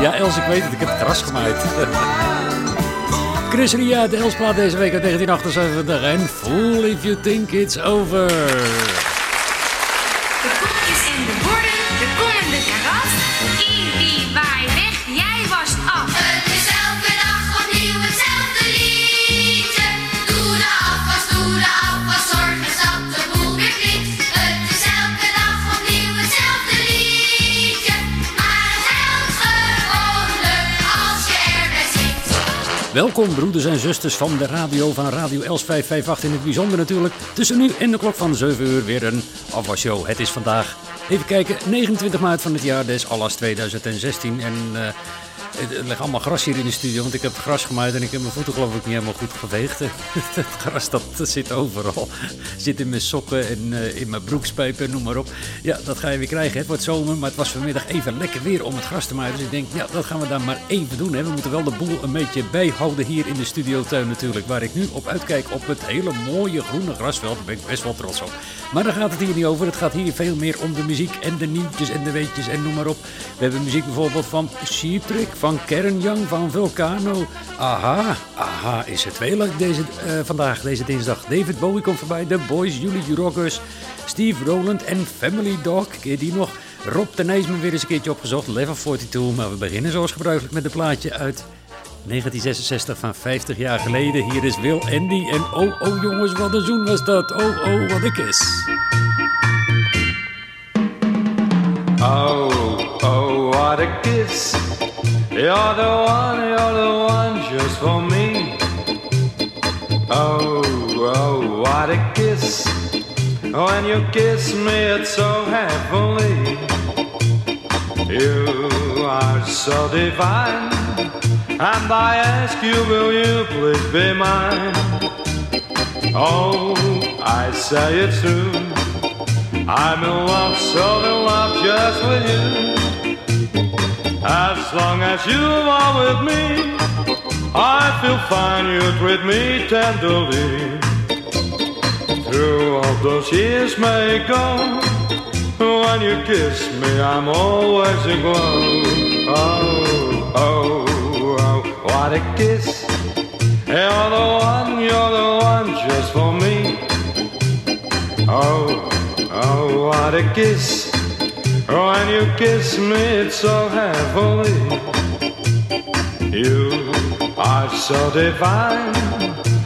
Ja, Els, ik weet het, ik heb het gras gemaaid. Chris Ria, de Elsplaat deze week uit 1978 en Fool If You Think It's Over. Welkom broeders en zusters van de radio van Radio Els 558 in het bijzonder natuurlijk. Tussen nu en de klok van 7 uur weer een afwasshow. Het is vandaag, even kijken, 29 maart van het jaar des Allas 2016 en... er ligt allemaal gras hier in de studio, want ik heb gras gemaaid en ik heb mijn voeten geloof ik niet helemaal goed geveegd. Het gras dat zit overal. Zit in mijn sokken en uh, in mijn broekspijpen, noem maar op. Ja, dat ga je weer krijgen. Het wordt zomer, maar het was vanmiddag even lekker weer om het gras te maaien. Dus ik denk, ja, dat gaan we dan maar even doen. Hè. We moeten wel de boel een beetje bijhouden hier in de studiotuin natuurlijk. Waar ik nu op uitkijk op het hele mooie groene grasveld. Daar ben ik best wel trots op. Maar daar gaat het hier niet over. Het gaat hier veel meer om de muziek en de nieuwtjes en de weetjes en noem maar op. We hebben muziek bijvoorbeeld van Sheep Trick, van Kern Young, van Vulcano. Aha, aha, is het leuk deze, uh, vandaag, deze dinsdag. David Bowie komt voorbij, The Boys, Julie Rockers, Steve Rowland en Family Dog. Keer die nog? Rob de Nijsman weer eens een keertje opgezocht, Level 42. Maar we beginnen zoals gebruikelijk met een plaatje uit 1966 van 50 jaar geleden. Hier is Will Andy en oh oh jongens, wat een zoen was dat. Oh oh, wat een kiss. Oh oh, what a kiss. You're the one, you're the one just for me. Oh oh, what a kiss. When you kiss me, it's so heavenly. You are so divine, and I ask you, will you please be mine? Oh, I say it's true. I'm in love, so in love just with you. As long as you are with me, I feel fine, you treat me tenderly. Through all those years may go, when you kiss me, I'm always aglow. Oh, oh, oh, what a kiss. You're the one, you're the one just for me. Oh, oh, what a kiss. When you kiss me, it's so heavenly. You are so divine.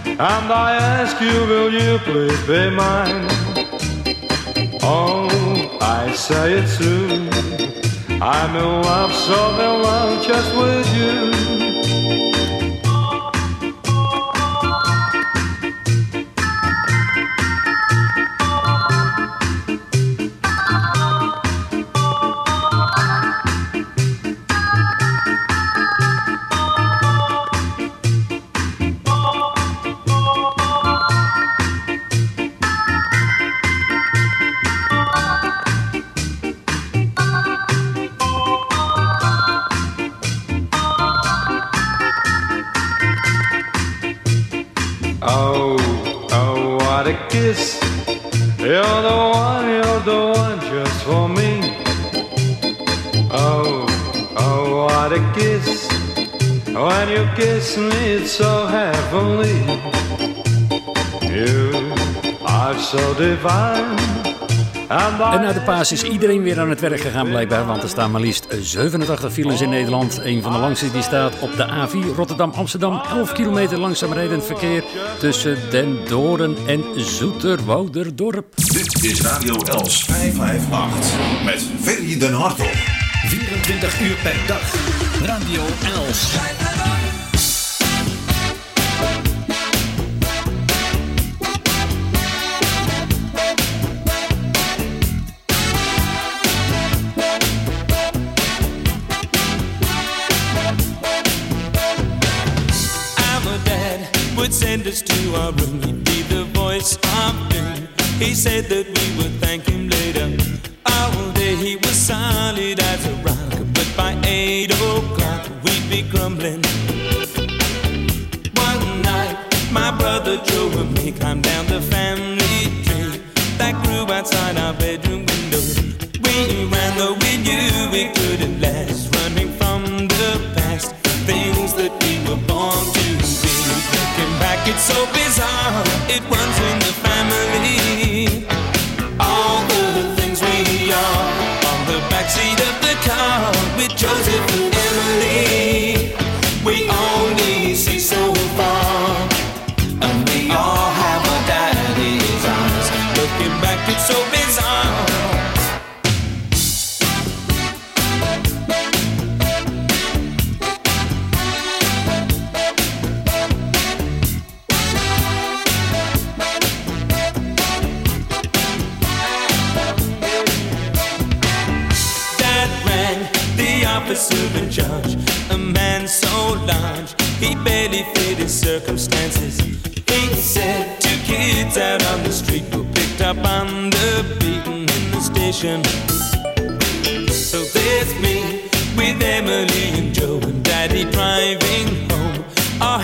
And I ask you, will you please be mine? Oh, I say it's true. I'm in love, so in love just with you. En na de paas is iedereen weer aan het werk gegaan blijkbaar, want er staan maar liefst 87 files in Nederland. Een van de langste die staat op de A4 Rotterdam-Amsterdam. 11 kilometer langzaam rijdend verkeer tussen Den Doren en Zoeterwouderdorp. Dit is Radio Els 558 met Ferry den Hartog. 24 uur per dag. Radio Els. To our room. He'd be the voice of. He said that we would thank him later. All day he was solid as a rock, but by eight o'clock we'd be crumbling.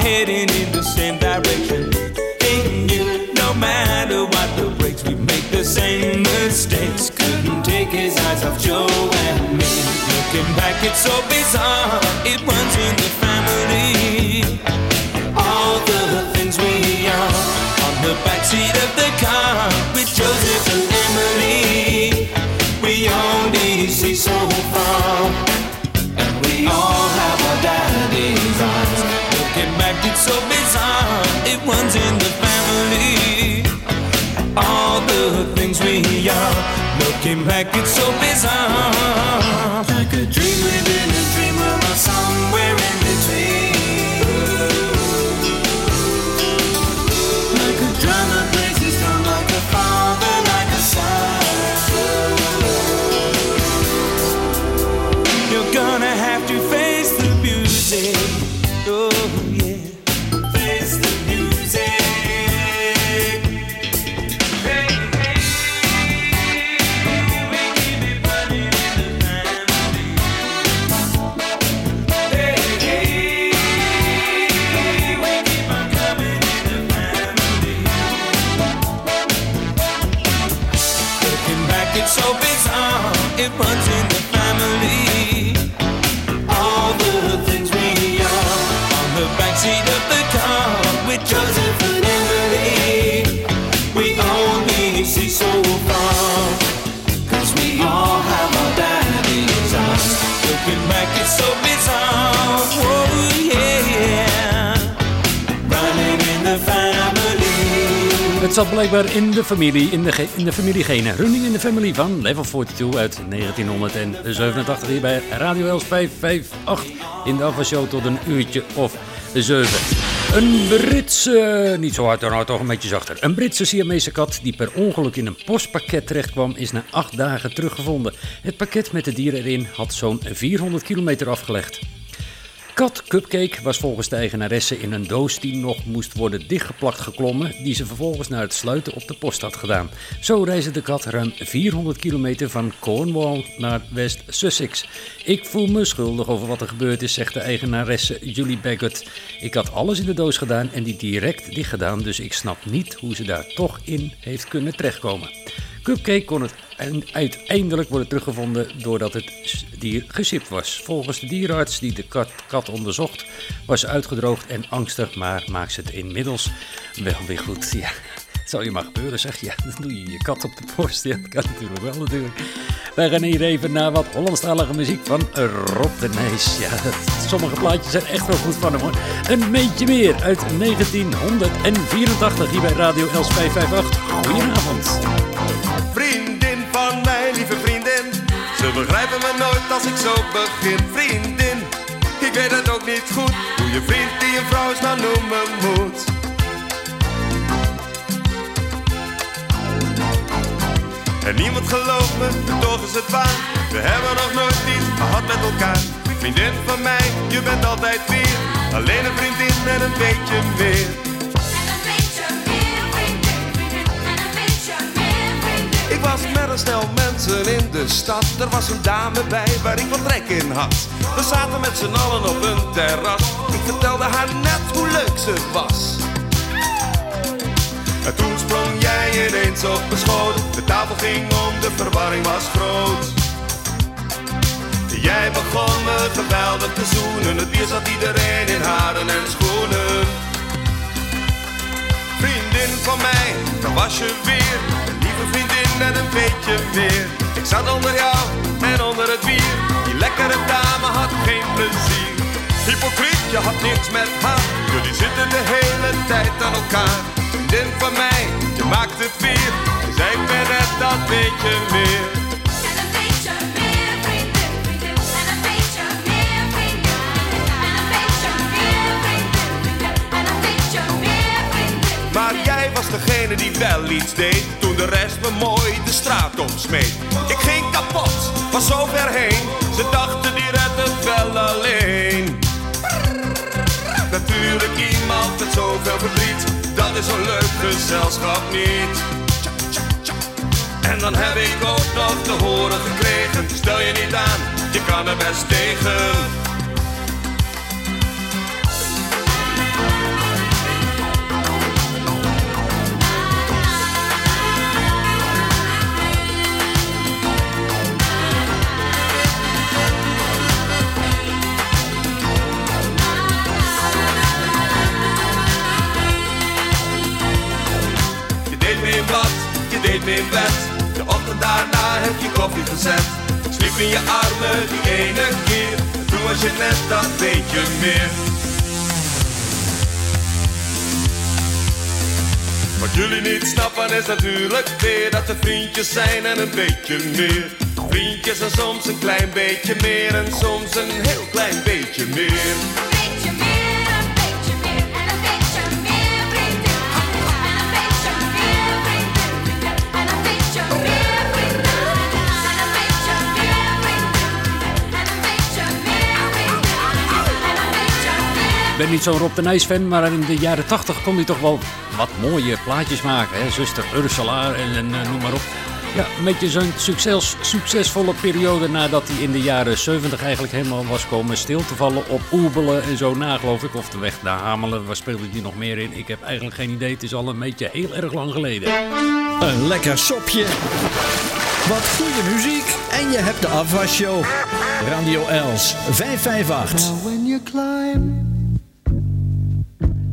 Heading in the same direction. He knew no matter what the brakes, we make the same mistakes. Couldn't take his eyes off Joe and me. Looking back, it's so bizarre. It runs in the family. All the things we are on the backseat of the car so bizarre. It runs in the family. All the things we are. Looking back, it's so bizarre. Het zat blijkbaar in de familie, in de, in de familie genen. Running in the Family van Level 42 uit 1987 hier bij Radio Els 558 in de afwasshow tot een uurtje of zeven. Een Britse, niet zo hard, nou toch een beetje zachter. Een Britse Siamese kat die per ongeluk in een postpakket terechtkwam is na acht dagen teruggevonden. Het pakket met de dieren erin had zo'n 400 kilometer afgelegd. Kat Cupcake was volgens de eigenaresse in een doos die nog moest worden dichtgeplakt geklommen, die ze vervolgens naar het sluiten op de post had gedaan. Zo reisde de kat ruim 400 kilometer van Cornwall naar West Sussex. Ik voel me schuldig over wat er gebeurd is, zegt de eigenaresse Julie Baggett. Ik had alles in de doos gedaan en die direct dicht gedaan, dus ik snap niet hoe ze daar toch in heeft kunnen terechtkomen. Cupcake kon het en uiteindelijk worden teruggevonden doordat het dier gesipt was. Volgens de dierenarts die de kat, kat onderzocht was ze uitgedroogd en angstig, maar maakt ze het inmiddels wel weer goed. Ja, het zal je maar gebeuren zeg. Ja, dan doe je je kat op de borst. Ja, dat kan natuurlijk wel natuurlijk. Wij gaan hier even naar wat Hollandstalige muziek van Rob de. Ja, sommige plaatjes zijn echt wel goed van hem hoor. Een beetje meer uit 1984 hier bij Radio Els 558. Goedenavond. Begrijpen me nooit als ik zo begin. Vriendin, ik weet het ook niet goed. Hoe je vriend die een vrouw is nou noemen moet. En niemand gelooft me, toch is het waar. We hebben nog nooit iets gehad met elkaar. Vriendin van mij, je bent altijd weer. Alleen een vriendin en een beetje meer. Was met een stel mensen in de stad. Er was een dame bij waar ik wat trek in had. We zaten met z'n allen op een terras. Ik vertelde haar net hoe leuk ze was. En toen sprong jij ineens op mijn schoot. De tafel ging om, de verwarring was groot. Jij begon me geweldig te zoenen. Het bier zat iedereen in haren en schoenen. Vriendin van mij, daar was je weer. Een vriendin en een beetje meer. Ik zat onder jou en onder het bier. Die lekkere dame had geen plezier. Hypocriet, je had niks met haar. Jullie zitten de hele tijd aan elkaar. Vriendin van mij, je maakt het weer. Je zei ik ben net dat beetje meer. Maar was degene die wel iets deed Toen de rest me mooi de straat opsmeet Ik ging kapot, was zo ver heen Ze dachten die redt het wel alleen. Natuurlijk iemand met zoveel verdriet Dat is zo'n leuk gezelschap niet. En dan heb ik ook nog te horen gekregen Stel je niet aan, je kan er best tegen deed me in bed. De ochtend daarna heb je koffie gezet. Sliep in je armen die ene keer. En toen was je net dat beetje meer. Wat jullie niet snappen is natuurlijk weer dat er vriendjes zijn en een beetje meer. Vriendjes en soms een klein beetje meer en soms een heel klein beetje meer. Ben niet zo'n Rob de Nijs fan, maar in de jaren 80 kon hij toch wel wat mooie plaatjes maken. Hè? Zuster Ursula en, en eh, noem maar op. Ja, een beetje zo'n succes, succesvolle periode nadat hij in de jaren 70 eigenlijk helemaal was komen stil te vallen op Oebelen en zo na, geloof ik. Of de weg naar Hamelen, waar speelde hij nog meer in? Ik heb eigenlijk geen idee, het is al een beetje heel erg lang geleden. Een lekker sopje. Wat goede muziek en je hebt de afwasshow. Radio Els 558.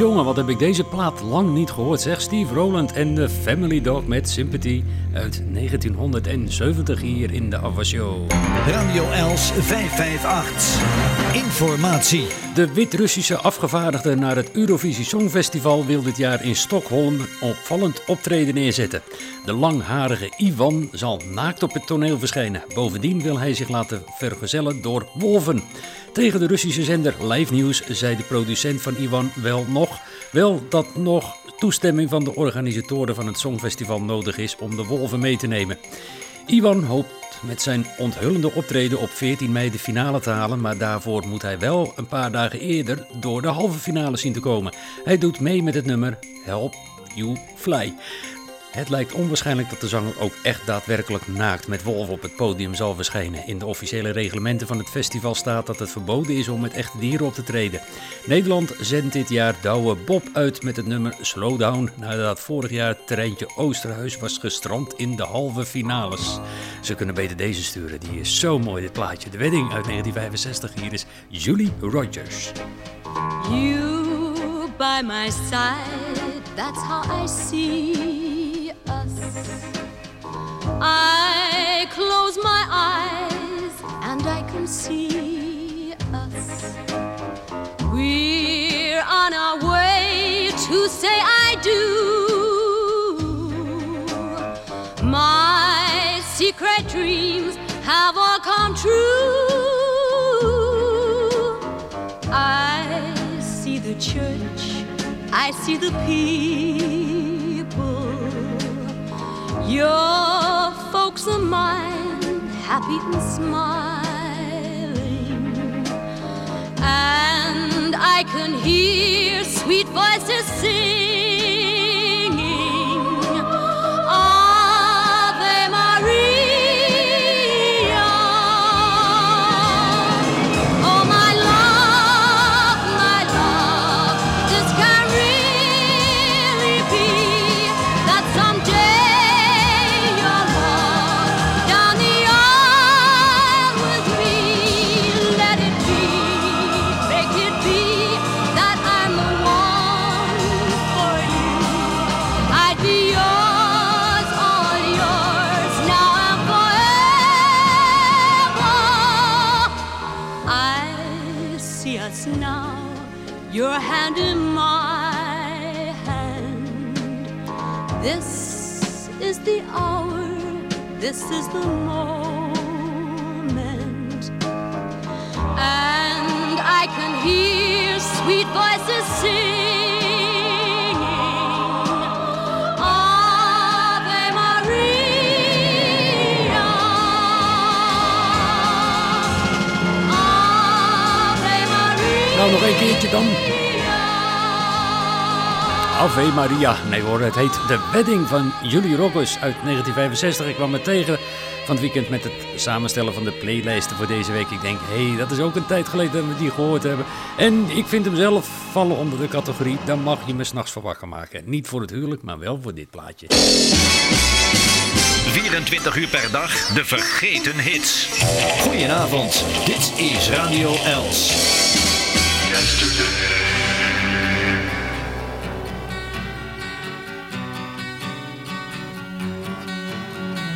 yo Wat heb ik deze plaat lang niet gehoord, zeg. Steve Rowland en de Family Dog met Sympathy uit 1970 hier in de Ava Show. Radio Els 558. Informatie. De Wit-Russische afgevaardigde naar het Eurovisie Songfestival wil dit jaar in Stockholm een opvallend optreden neerzetten. De langharige Ivan zal naakt op het toneel verschijnen. Bovendien wil hij zich laten vergezellen door wolven. Tegen de Russische zender Live News zei de producent van Ivan wel nog, wel dat nog toestemming van de organisatoren van het Songfestival nodig is om de wolven mee te nemen. Ivan hoopt met zijn onthullende optreden op 14 mei de finale te halen, maar daarvoor moet hij wel een paar dagen eerder door de halve finale zien te komen. Hij doet mee met het nummer Help You Fly. Het lijkt onwaarschijnlijk dat de zanger ook echt daadwerkelijk naakt met wolven op het podium zal verschijnen. In de officiële reglementen van het festival staat dat het verboden is om met echte dieren op te treden. Nederland zendt dit jaar Douwe Bob uit met het nummer Slowdown nadat vorig jaar het terreintje Oosterhuis was gestrand in de halve finales. Ze kunnen beter deze sturen, die is zo mooi dit plaatje. De wedding uit 1965, hier is Julie Rogers. You by my side, that's how I see us. I close my eyes and I can see us. We're on our way to say I do. My secret dreams have all come true. I see the church, I see the people. Your folks are mine, happy and smiling. And I can hear sweet voices singing. Is the moment. And I can hear sweet voices. Nou, nog een keertje dan. Ave Maria. Nee hoor, het heet De Wedding van Julie Roggers uit 1965. Ik kwam het tegen van het weekend met het samenstellen van de playlijsten voor deze week. Ik denk, hé, hey, dat is ook een tijd geleden dat we die gehoord hebben. En ik vind hem zelf vallen onder de categorie, dan mag je me s'nachts voor wakker maken. Niet voor het huwelijk, maar wel voor dit plaatje. 24 uur per dag de vergeten hits. Goedenavond, dit is Radio Els.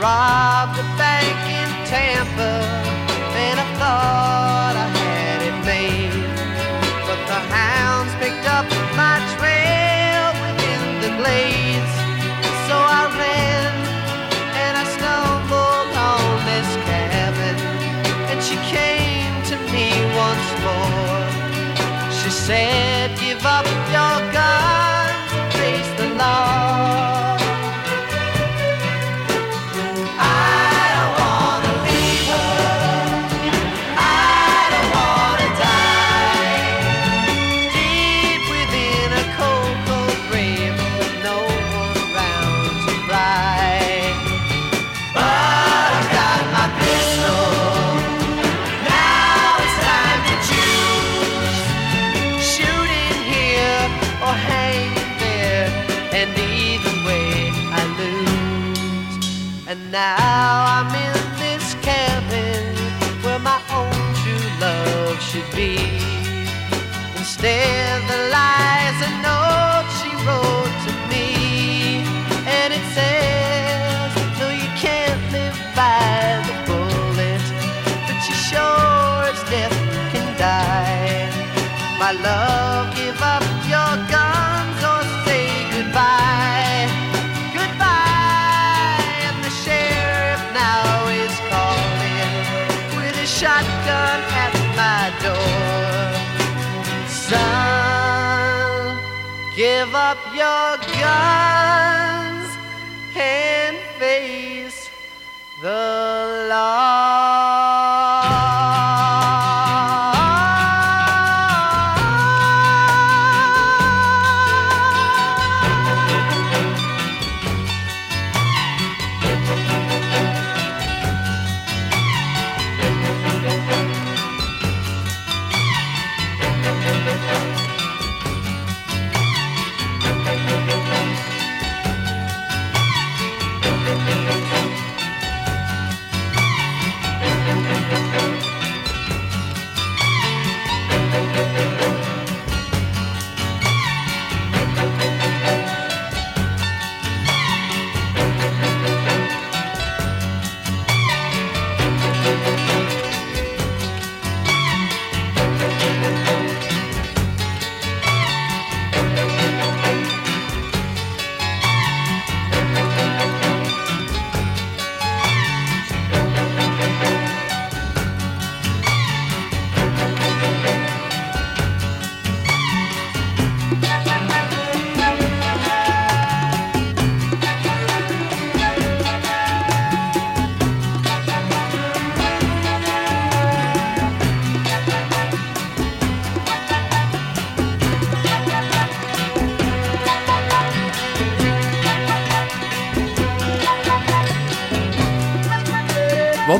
Robbed a bank now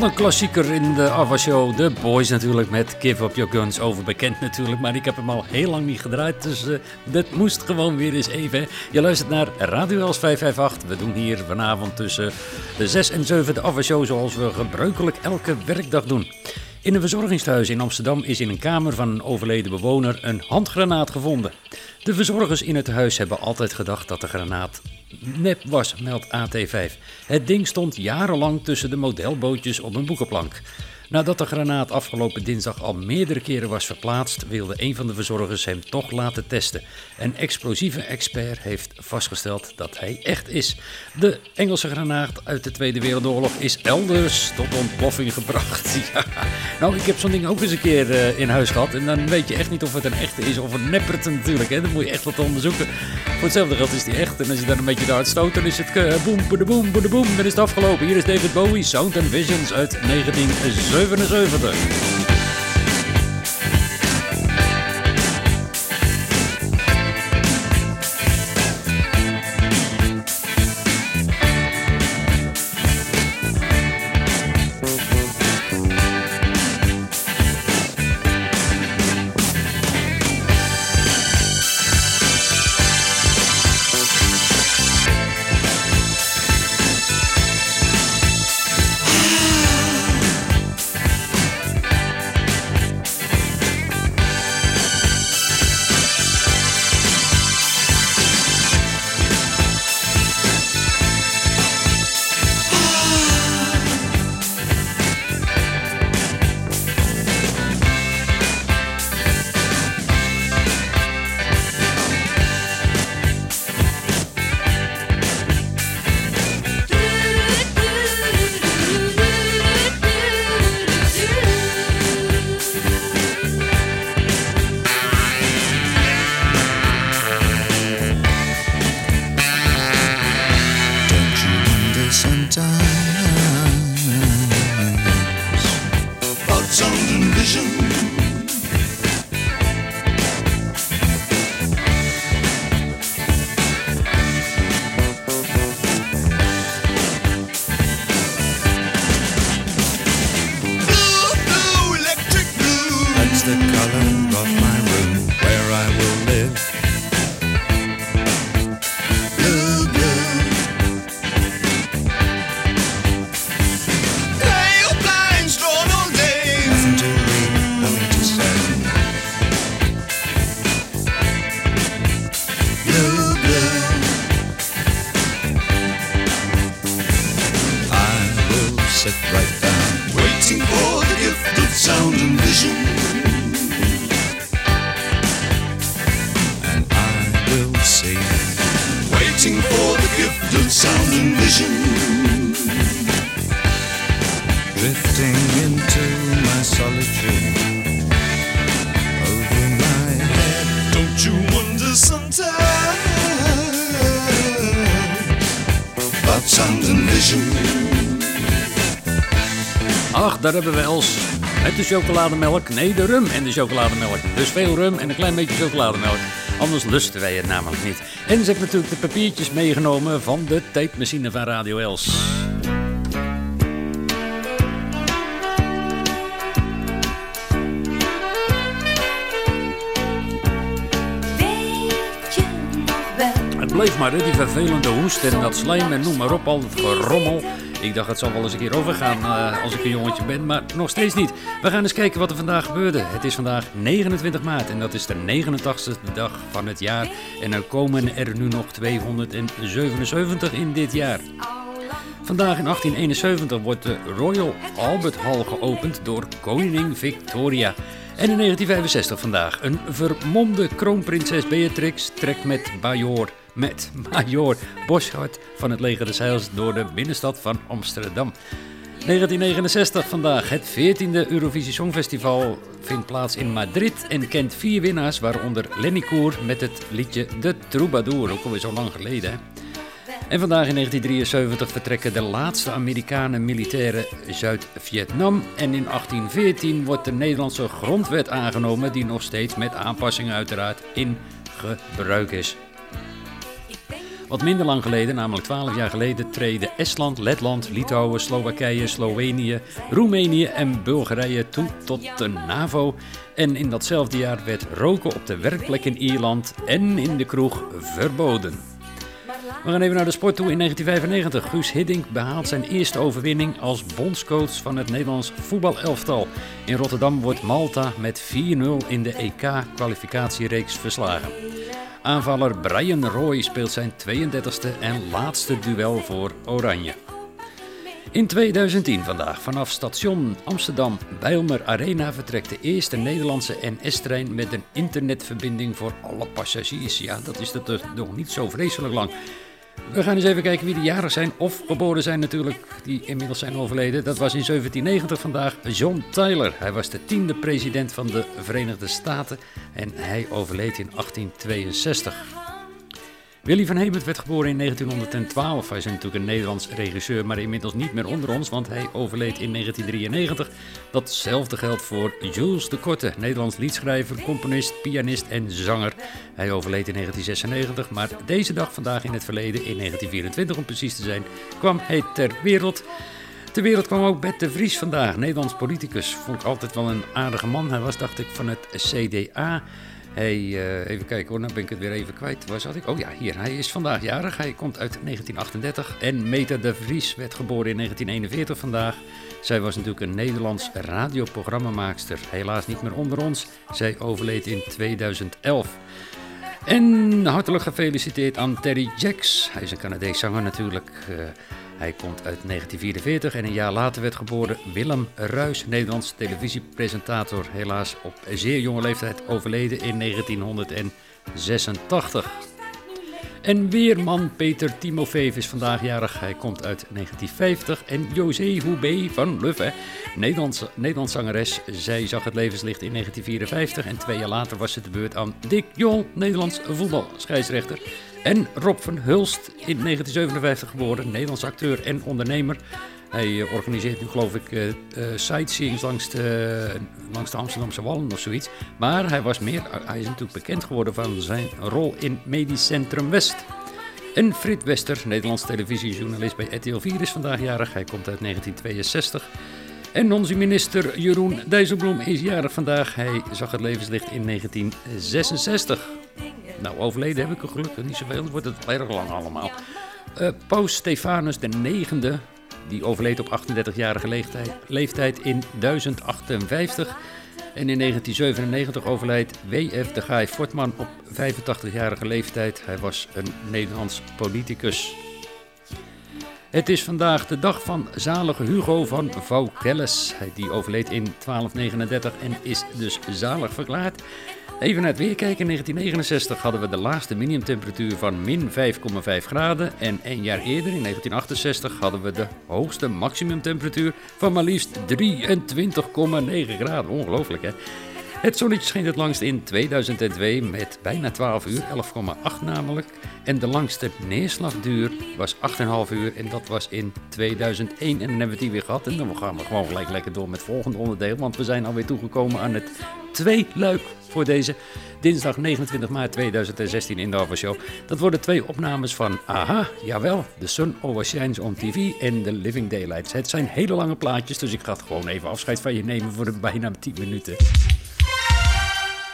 een klassieker in de Ava Show. The Boys natuurlijk met Give Up Your Guns. Overbekend natuurlijk, maar ik heb hem al heel lang niet gedraaid. Dus uh, dat moest gewoon weer eens even. Je luistert naar Radio Els 558. We doen hier vanavond tussen de 6 en 7 de Ava Show zoals we gebruikelijk elke werkdag doen. In een verzorgingstehuis in Amsterdam is in een kamer van een overleden bewoner een handgranaat gevonden. De verzorgers in het huis hebben altijd gedacht dat de granaat nep was, meldt AT5. Het ding stond jarenlang tussen de modelbootjes op een boekenplank. Nadat de granaat afgelopen dinsdag al meerdere keren was verplaatst, wilde een van de verzorgers hem toch laten testen. Een explosieve expert heeft vastgesteld dat hij echt is. De Engelse granaat uit de Tweede Wereldoorlog is elders tot ontploffing gebracht. Nou, ik heb zo'n ding ook eens een keer uh, in huis gehad. En dan weet je echt niet of het een echte is of een neppert natuurlijk. Hè. Dan moet je echt wat onderzoeken. Voor hetzelfde geld is die echt. En als je dan een beetje daar stoot, dan is het boem, boem, boem, boem, boem. Dan is het afgelopen. Hier is David Bowie, Sound and Visions uit 1970. 77. Daar hebben we Els met de chocolademelk. Nee, de rum en de chocolademelk. Dus veel rum en een klein beetje chocolademelk. Anders lusten wij het namelijk niet. En ze heeft natuurlijk de papiertjes meegenomen van de tape van Radio Els. Het bleef maar, hè, die vervelende hoest en dat slijm en noem maar op, al het gerommel. Ik dacht, het zal wel eens een keer overgaan uh, als ik een jongetje ben, maar nog steeds niet. We gaan eens kijken wat er vandaag gebeurde. Het is vandaag 29 maart en dat is de 89ste dag van het jaar. En er komen er nu nog 277 in dit jaar. Vandaag in 1871 wordt de Royal Albert Hall geopend door koningin Victoria. En in 1965 vandaag een vermomde kroonprinses Beatrix trekt met Bajor met Major Boschart van het leger des Heils door de binnenstad van Amsterdam. 1969 vandaag. Het 14e Eurovisie Songfestival vindt plaats in Madrid en kent vier winnaars, waaronder Lenny Koer met het liedje De Troubadour, ook alweer zo lang geleden. En vandaag in 1973 vertrekken de laatste Amerikanen militairen Zuid-Vietnam. En in 1814 wordt de Nederlandse grondwet aangenomen, die nog steeds met aanpassingen uiteraard in gebruik is. Wat minder lang geleden, namelijk 12 jaar geleden, treden Estland, Letland, Litouwen, Slowakije, Slovenië, Roemenië en Bulgarije toe tot de NAVO. En in datzelfde jaar werd roken op de werkplek in Ierland en in de kroeg verboden. We gaan even naar de sport toe. In 1995, Guus Hiddink behaalt zijn eerste overwinning als bondscoach van het Nederlands voetbalelftal. In Rotterdam wordt Malta met 4-0 in de EK-kwalificatiereeks verslagen. Aanvaller Brian Roy speelt zijn 32e en laatste duel voor Oranje. In 2010 vandaag vanaf station Amsterdam Bijlmer Arena vertrekt de eerste Nederlandse NS-trein met een internetverbinding voor alle passagiers. Ja, dat is dat nog niet zo vreselijk lang. We gaan eens even kijken wie de jarig zijn of geboren zijn natuurlijk, die inmiddels zijn overleden. Dat was in 1790 vandaag John Tyler. Hij was de tiende president van de Verenigde Staten en hij overleed in 1862. Willy van Hemert werd geboren in 1912. Hij is natuurlijk een Nederlands regisseur, maar inmiddels niet meer onder ons, want hij overleed in 1993. Datzelfde geldt voor Jules de Korte, Nederlands liedschrijver, componist, pianist en zanger. Hij overleed in 1996, maar deze dag vandaag in het verleden, in 1924 om precies te zijn, kwam hij ter wereld. Ter wereld kwam ook Bert de Vries vandaag, Nederlands politicus. Vond ik altijd wel een aardige man. Hij was, dacht ik, van het CDA. Hij, uh, even kijken hoor, nou ben ik het weer even kwijt. Waar zat ik? Oh ja, hier. Hij is vandaag jarig. Hij komt uit 1938. En Meta de Vries werd geboren in 1941 vandaag. Zij was natuurlijk een Nederlands radioprogrammamaakster. Helaas niet meer onder ons. Zij overleed in 2011. En hartelijk gefeliciteerd aan Terry Jacks. Hij is een Canadees zanger natuurlijk. Uh, hij komt uit 1944 en een jaar later werd geboren Willem Ruis, Nederlands televisiepresentator. Helaas op zeer jonge leeftijd overleden in 1986. En weerman Peter Timofeev is vandaag jarig. Hij komt uit 1950. En José Houbé van Luffe, Nederlandse, Nederlands zangeres. Zij zag het levenslicht in 1954. En twee jaar later was het de beurt aan Dick Jol, Nederlands voetbalscheidsrechter. En Rob van Hulst, in 1957 geboren, Nederlands acteur en ondernemer. Hij eh, organiseert nu geloof ik uh, sightseeings langs de, langs de Amsterdamse Wallen of zoiets. Maar hij was meer, hij is natuurlijk bekend geworden van zijn rol in Medisch Centrum West. En Frit Wester, Nederlands televisiejournalist bij RTL 4 is vandaag jarig. Hij komt uit 1962. En onze minister Jeroen Dijsselbloem is jarig vandaag. Hij zag het levenslicht in 1966. Nou, overleden heb ik er gelukkig niet zoveel. Dan wordt het erg lang allemaal. Uh, Paus Stefanus IX, die overleed op 38-jarige leeftijd, in 1058. En in 1997 overlijdt W.F. de Gaai Fortman op 85-jarige leeftijd. Hij was een Nederlands politicus. Het is vandaag de dag van zalige Hugo van Vaucelles. Die overleed in 1239 en is dus zalig verklaard. Even naar het weer kijken. In 1969 hadden we de laagste minimumtemperatuur van min 5,5 graden. En een jaar eerder, in 1968, hadden we de hoogste maximumtemperatuur van maar liefst 23,9 graden. Ongelooflijk hè? Het zonnetje scheen het langst in 2002 met bijna 12 uur, 11,8 namelijk. En de langste neerslagduur was 8,5 uur en dat was in 2001. En dan hebben we die weer gehad. En dan gaan we gewoon gelijk lekker door met het volgende onderdeel. Want we zijn alweer toegekomen aan het twee luik voor deze dinsdag 29 maart 2016 in de Show. Dat worden twee opnames van Aha, jawel, The Sun Always Shines on TV en The Living Daylights. Het zijn hele lange plaatjes, dus ik ga het gewoon even afscheid van je nemen voor de bijna 10 minuten.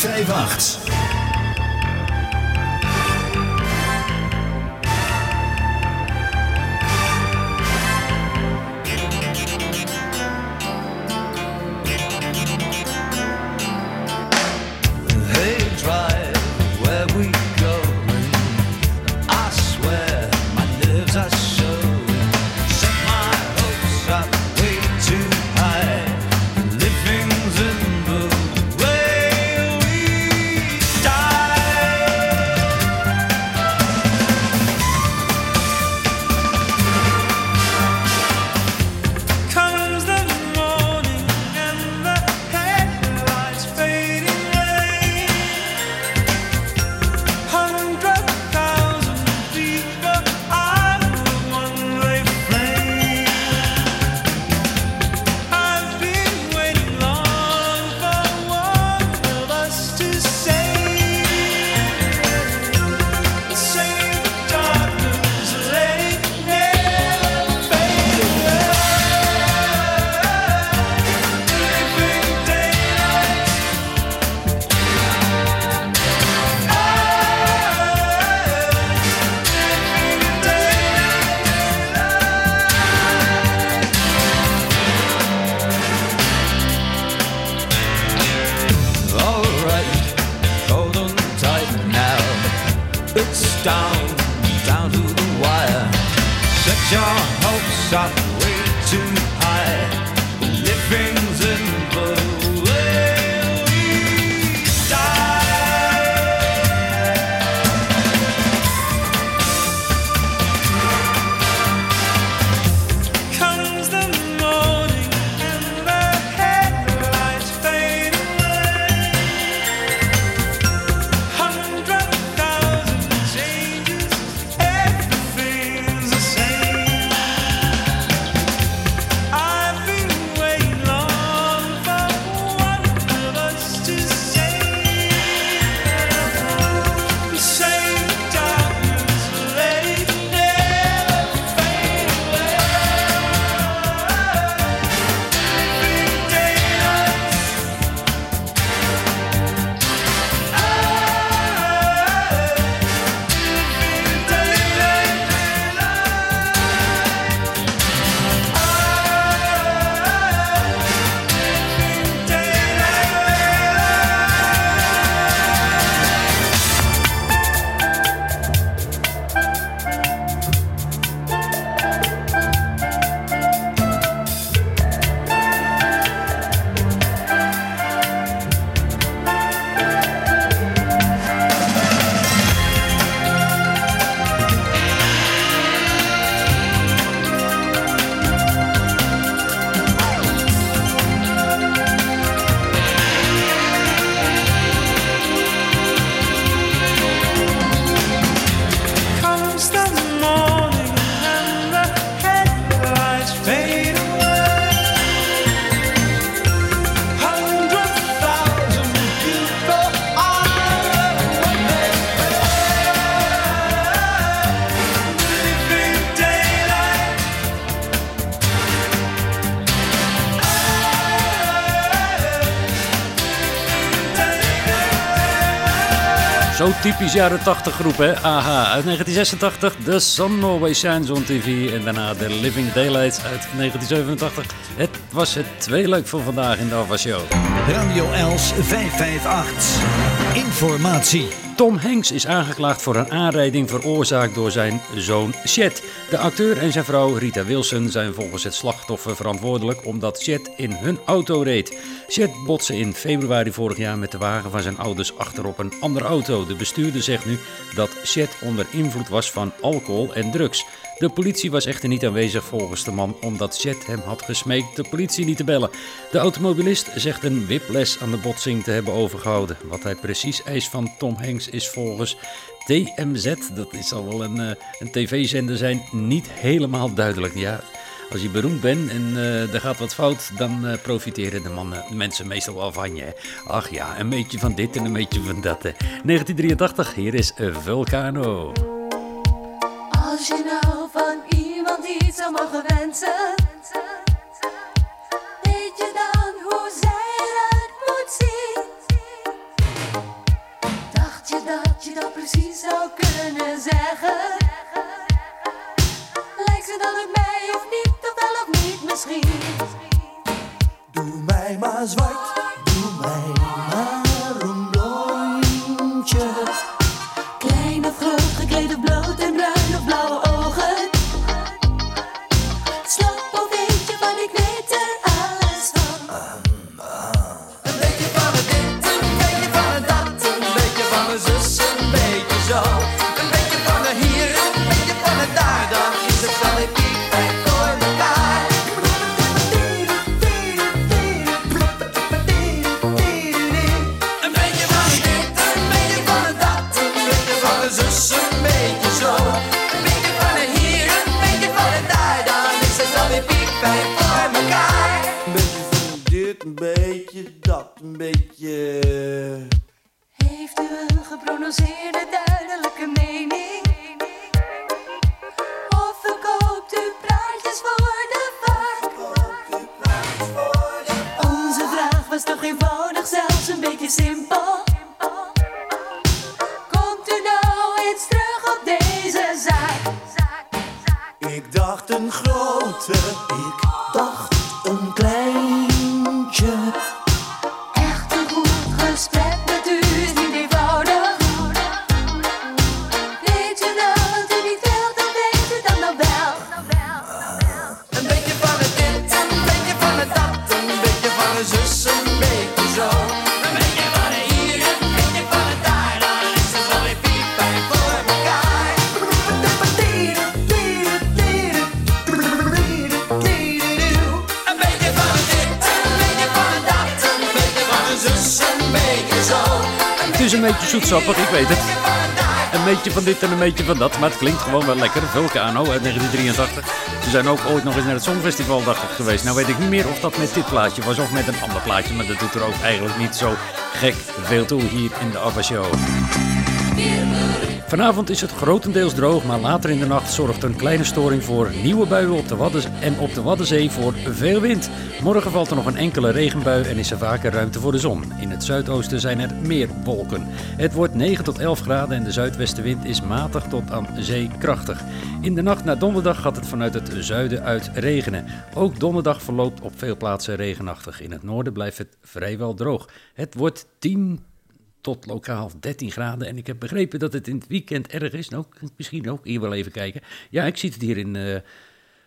558. Typisch jaren 80 groep, hè? AHA uit 1986. The Sun Always Shines on TV. En daarna The Living Daylights uit 1987. Het was het twee leuk voor vandaag in de Alva Show. Radio Els 558. Informatie. Tom Hanks is aangeklaagd voor een aanrijding veroorzaakt door zijn zoon Chet. De acteur en zijn vrouw Rita Wilson zijn volgens het slachtoffer verantwoordelijk omdat Chet in hun auto reed. Chet botste in februari vorig jaar met de wagen van zijn ouders achterop een andere auto. De bestuurder zegt nu dat Chet onder invloed was van alcohol en drugs. De politie was echter niet aanwezig volgens de man omdat Chet hem had gesmeekt de politie niet te bellen. De automobilist zegt een whiplash aan de botsing te hebben overgehouden. Wat hij precies eist van Tom Hanks is volgens TMZ, dat is al wel een, eh, een tv-zender zijn, niet helemaal duidelijk. Ja, als je beroemd bent en uh, er gaat wat fout, dan uh, profiteren de mannen, mensen meestal wel van je. Ach ja, een beetje van dit en een beetje van dat. 1983, hier is eh, Vulcano. Als je nou van iemand iets zou mogen wensen, weet je dan hoe zij het moet zien? Dacht je dat je dat precies zou kunnen zeggen? Lijkt ze dan op mij of niet? wel of niet misschien. Doe mij maar zwart, doe mij maar. Beetje... Heeft u een geprononceerde duidelijke mening? Of verkoopt u praatjes voor de vaart? Onze vraag was toch eenvoudig, zelfs een beetje simpel. Beetje van dat, maar het klinkt gewoon wel lekker. Vulcano uit 1983. Ze zijn ook ooit nog eens naar het Songfestival, dacht ik, geweest. Nou weet ik niet meer of dat met dit plaatje was of met een ander plaatje, maar dat doet er ook eigenlijk niet zo gek veel toe hier in de Ava Show. Vanavond is het grotendeels droog, maar later in de nacht zorgt een kleine storing voor nieuwe buien op de Wadden en op de Waddenzee voor veel wind. Morgen valt er nog een enkele regenbui en is er vaker ruimte voor de zon. Zuidoosten zijn er meer wolken. Het wordt 9 tot 11 graden en de zuidwestenwind is matig tot aan zee krachtig. In de nacht naar donderdag gaat het vanuit het zuiden uit regenen. Ook donderdag verloopt op veel plaatsen regenachtig. In het noorden blijft het vrijwel droog. Het wordt 10 tot lokaal 13 graden. En ik heb begrepen dat het in het weekend erg is. Nou, misschien ook hier wel even kijken. Ja, ik zie het hier in... eh,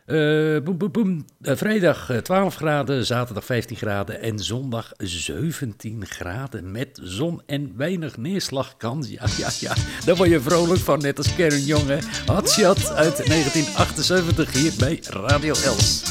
eh, boem, boem, boem. Eh, vrijdag eh, 12 graden, zaterdag 15 graden en zondag 17 graden met zon en weinig neerslagkans. Ja, ja, ja, daar word je vrolijk van, net als Karen Jonge. Hotshot uit 1978 hier bij Radio Els.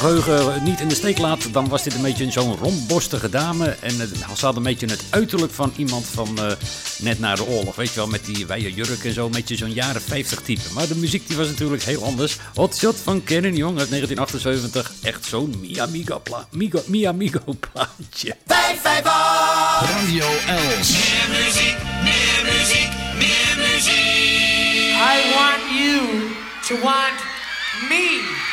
Geheugen niet in de steek laat, dan was dit een beetje zo'n rondborstige dame. En het, ze had een beetje het uiterlijk van iemand van eh, net na de oorlog. Weet je wel, met die wijde jurk en zo. Een beetje zo'n jaren 50 type. Maar de muziek die was natuurlijk heel anders. Hot Shot van Kennen Jong uit 1978. Echt zo'n Miamigo, pla Migo, Miamigo plaatje. 558 Radio Els. Meer muziek, meer muziek, meer muziek. I want you to want me.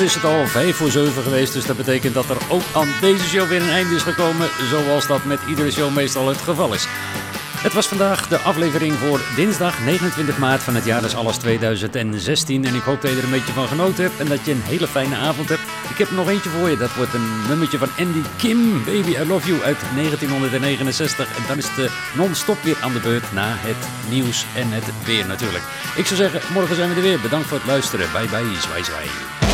Is het al vijf voor zeven geweest, dus dat betekent dat er ook aan deze show weer een einde is gekomen, zoals dat met iedere show meestal het geval is. Het was vandaag de aflevering voor dinsdag 29 maart van het jaar dus alles 2016 en ik hoop dat je er een beetje van genoten hebt en dat je een hele fijne avond hebt. Ik heb er nog eentje voor je, dat wordt een nummertje van Andy Kim, Baby I Love You uit 1969 en dan is de non-stop weer aan de beurt na het nieuws en het weer natuurlijk. Ik zou zeggen, morgen zijn we er weer. Bedankt voor het luisteren. Bye bye, zwaai zwaai.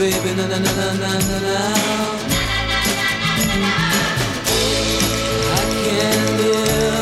baby, na na na na na na na. I can't live.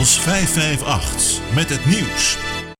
Els 558 met het nieuws.